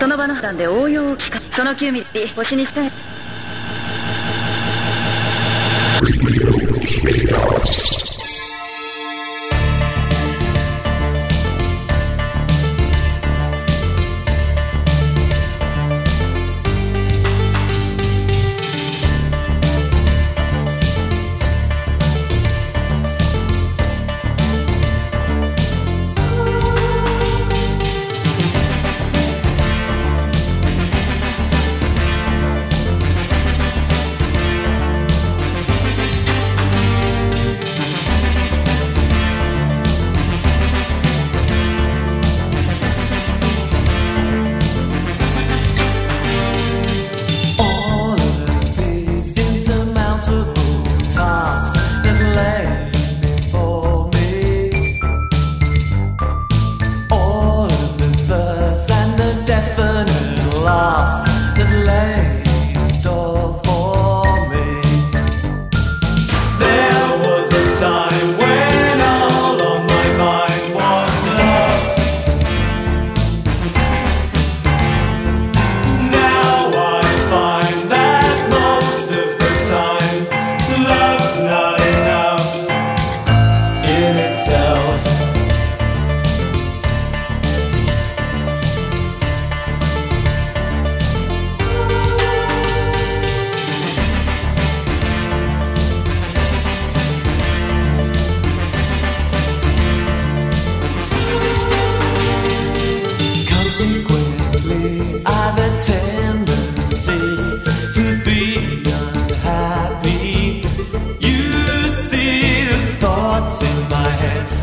その場の判断で応用を聞かその9ミリ星に伝え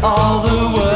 all the world.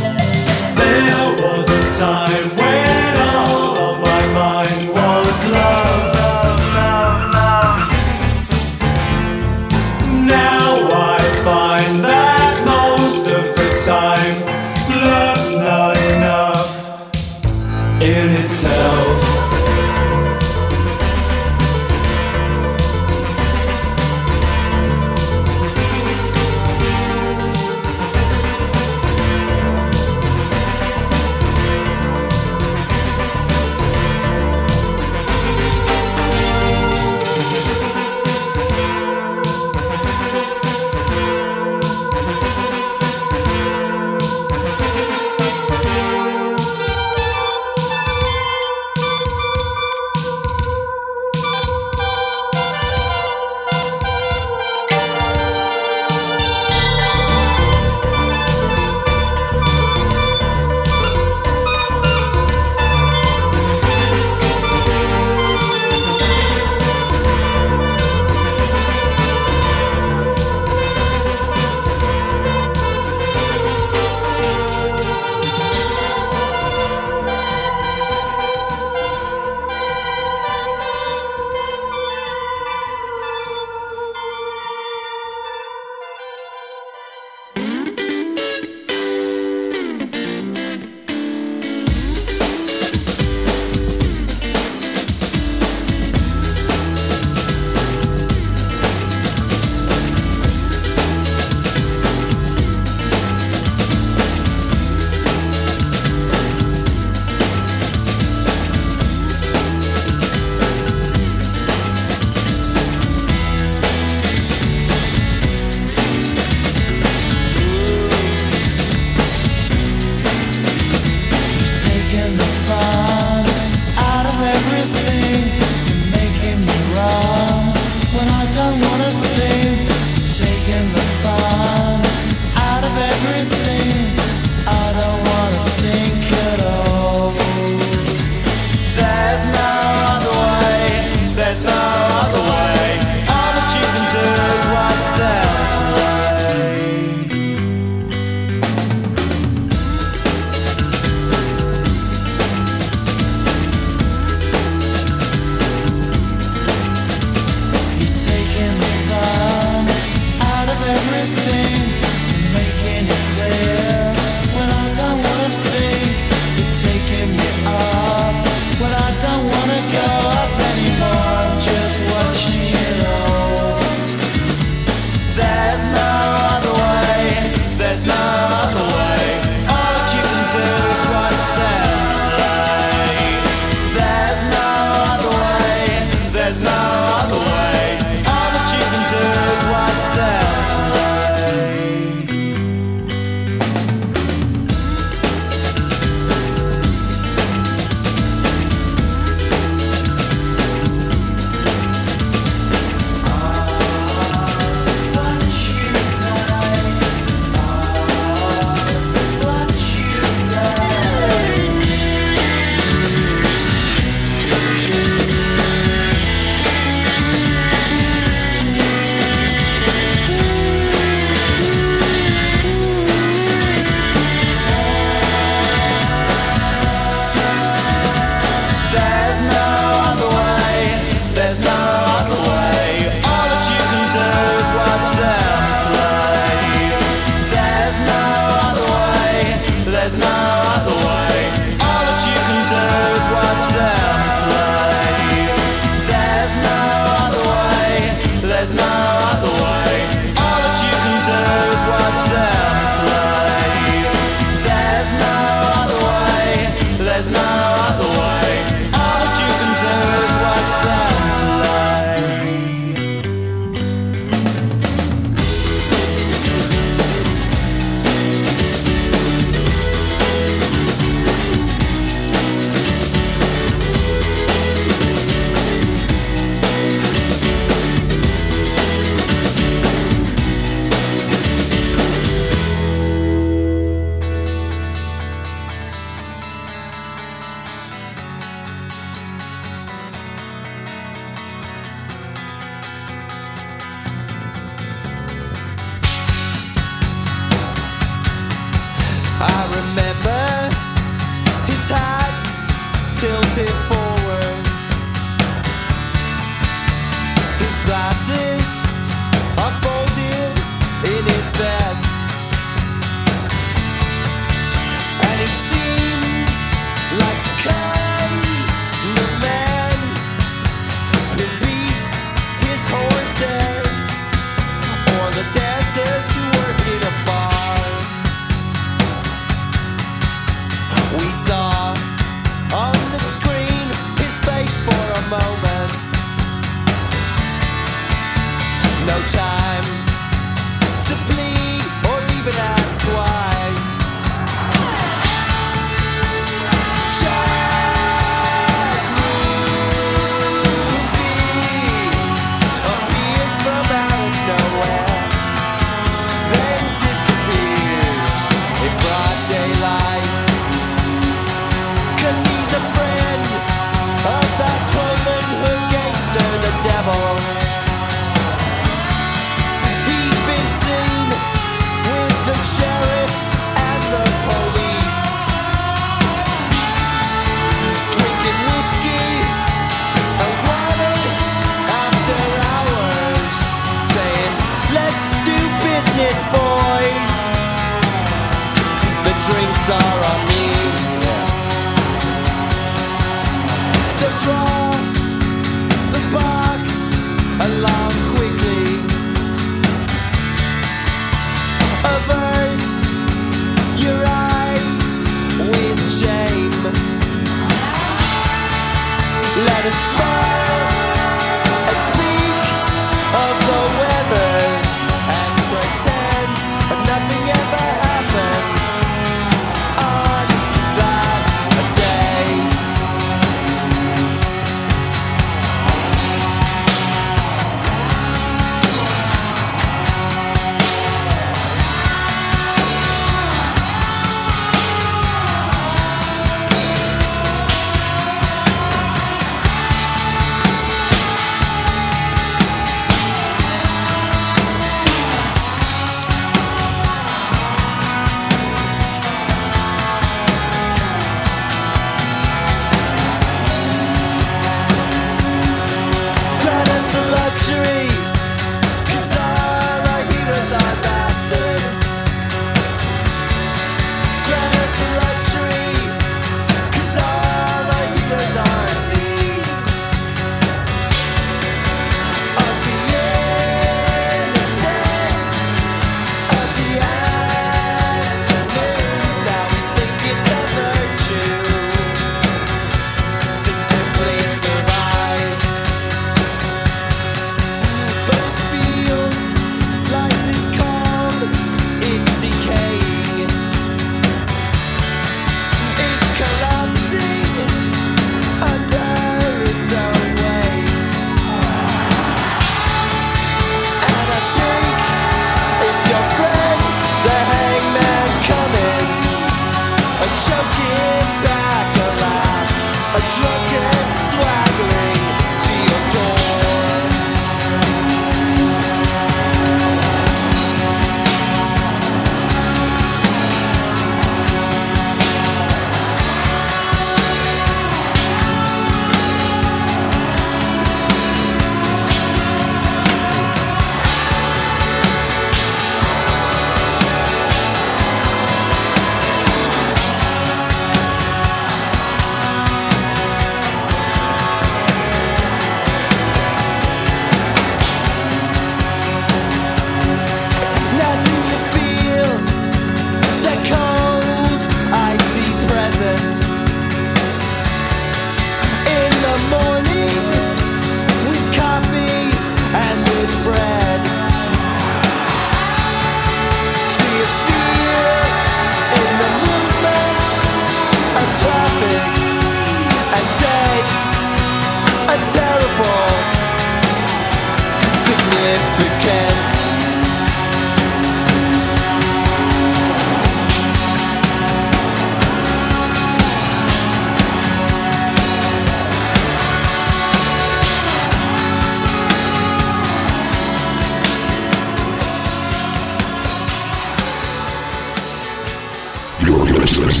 Chains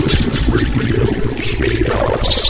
are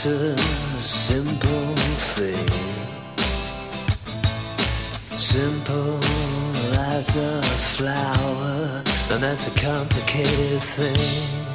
It's a simple thing, simple as a flower, and that's a complicated thing.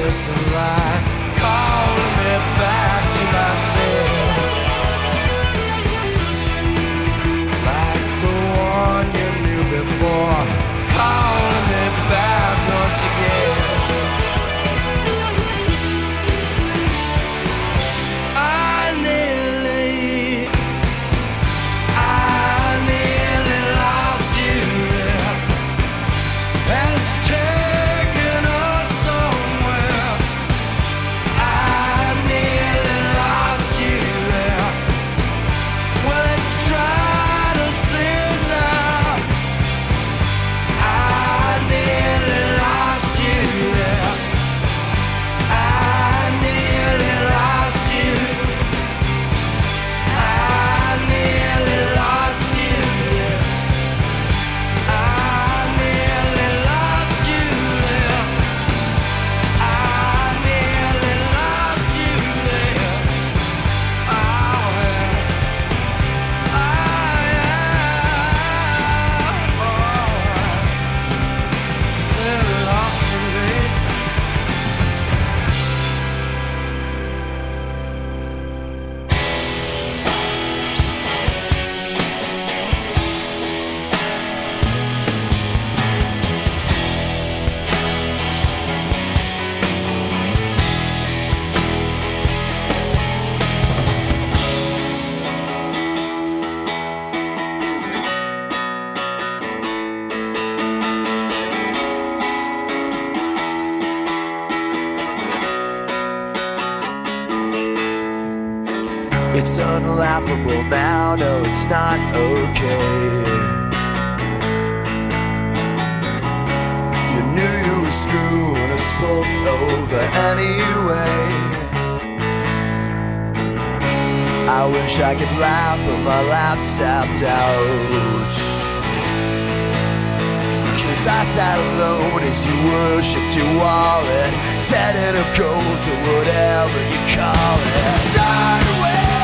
just a lie calling me back. Well now. No, it's not okay. You knew you were screwing us both over anyway. I wish I could laugh, but my laugh sapped out. Cause I sat alone as you worshipped your wallet, setting up goals or whatever you call it. Start.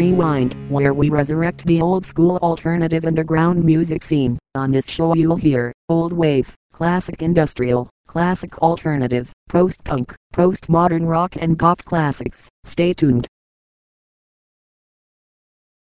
Rewind, where we resurrect the old school alternative underground music scene. On this show you'll hear old wave, classic industrial, classic alternative, post-punk, post-modern rock and goth classics. Stay tuned.